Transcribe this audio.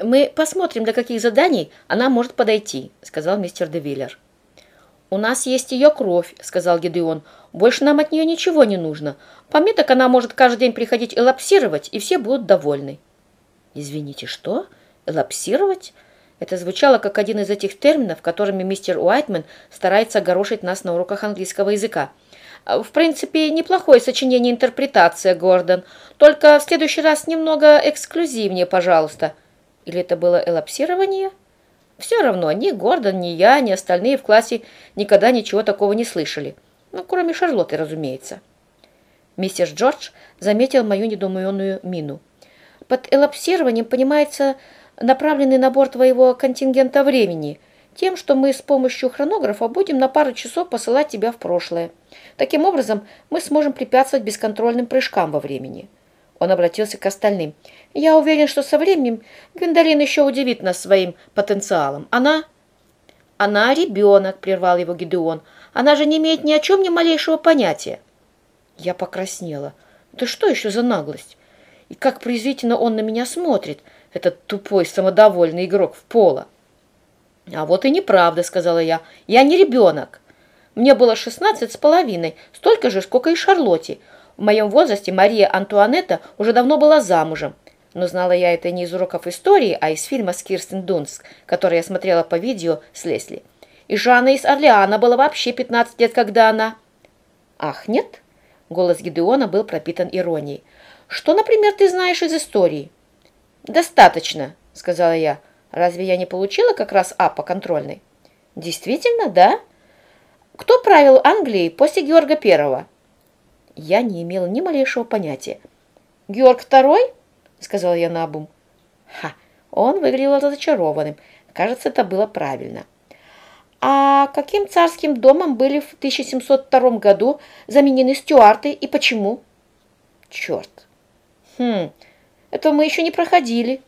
«Мы посмотрим, для каких заданий она может подойти», — сказал мистер Девиллер. «У нас есть ее кровь», — сказал Гедеон. «Больше нам от нее ничего не нужно. Пометок она может каждый день приходить элапсировать, и все будут довольны». «Извините, что? Элапсировать?» Это звучало как один из этих терминов, которыми мистер Уайтман старается огорошить нас на уроках английского языка. В принципе, неплохое сочинение интерпретация, Гордон. Только в следующий раз немного эксклюзивнее, пожалуйста. Или это было элапсирование? Все равно, ни Гордон, ни я, ни остальные в классе никогда ничего такого не слышали. Ну, кроме Шарлотты, разумеется. Мистер Джордж заметил мою недоуменную мину. Под элапсированием понимается направленный набор твоего контингента времени, тем, что мы с помощью хронографа будем на пару часов посылать тебя в прошлое. Таким образом, мы сможем препятствовать бесконтрольным прыжкам во времени. Он обратился к остальным. «Я уверен, что со временем Гвиндолин еще удивит нас своим потенциалом. Она...» «Она ребенок», — прервал его Гидеон. «Она же не имеет ни о чем ни малейшего понятия». Я покраснела. «Да что еще за наглость? И как презрительно он на меня смотрит, этот тупой самодовольный игрок в поло!» «А вот и неправда», — сказала я. «Я не ребенок. Мне было шестнадцать с половиной, столько же, сколько и Шарлотте. В моем возрасте Мария Антуанетта уже давно была замужем. Но знала я это не из уроков истории, а из фильма с Кирстен Дунск, который я смотрела по видео с Лесли. И Жанна из Орлеана была вообще 15 лет, когда она... Ах, нет? Голос Гидеона был пропитан иронией. Что, например, ты знаешь из истории? Достаточно, сказала я. Разве я не получила как раз А по контрольной? Действительно, да? Кто правил Англией после Георга Первого? Я не имела ни малейшего понятия. Георг Второй? Сказала я наобум. Ха, он выглядел разочарованным. Кажется, это было правильно. А каким царским домом были в 1702 году заменены стюарты и почему? Черт. Хм, это мы еще не проходили.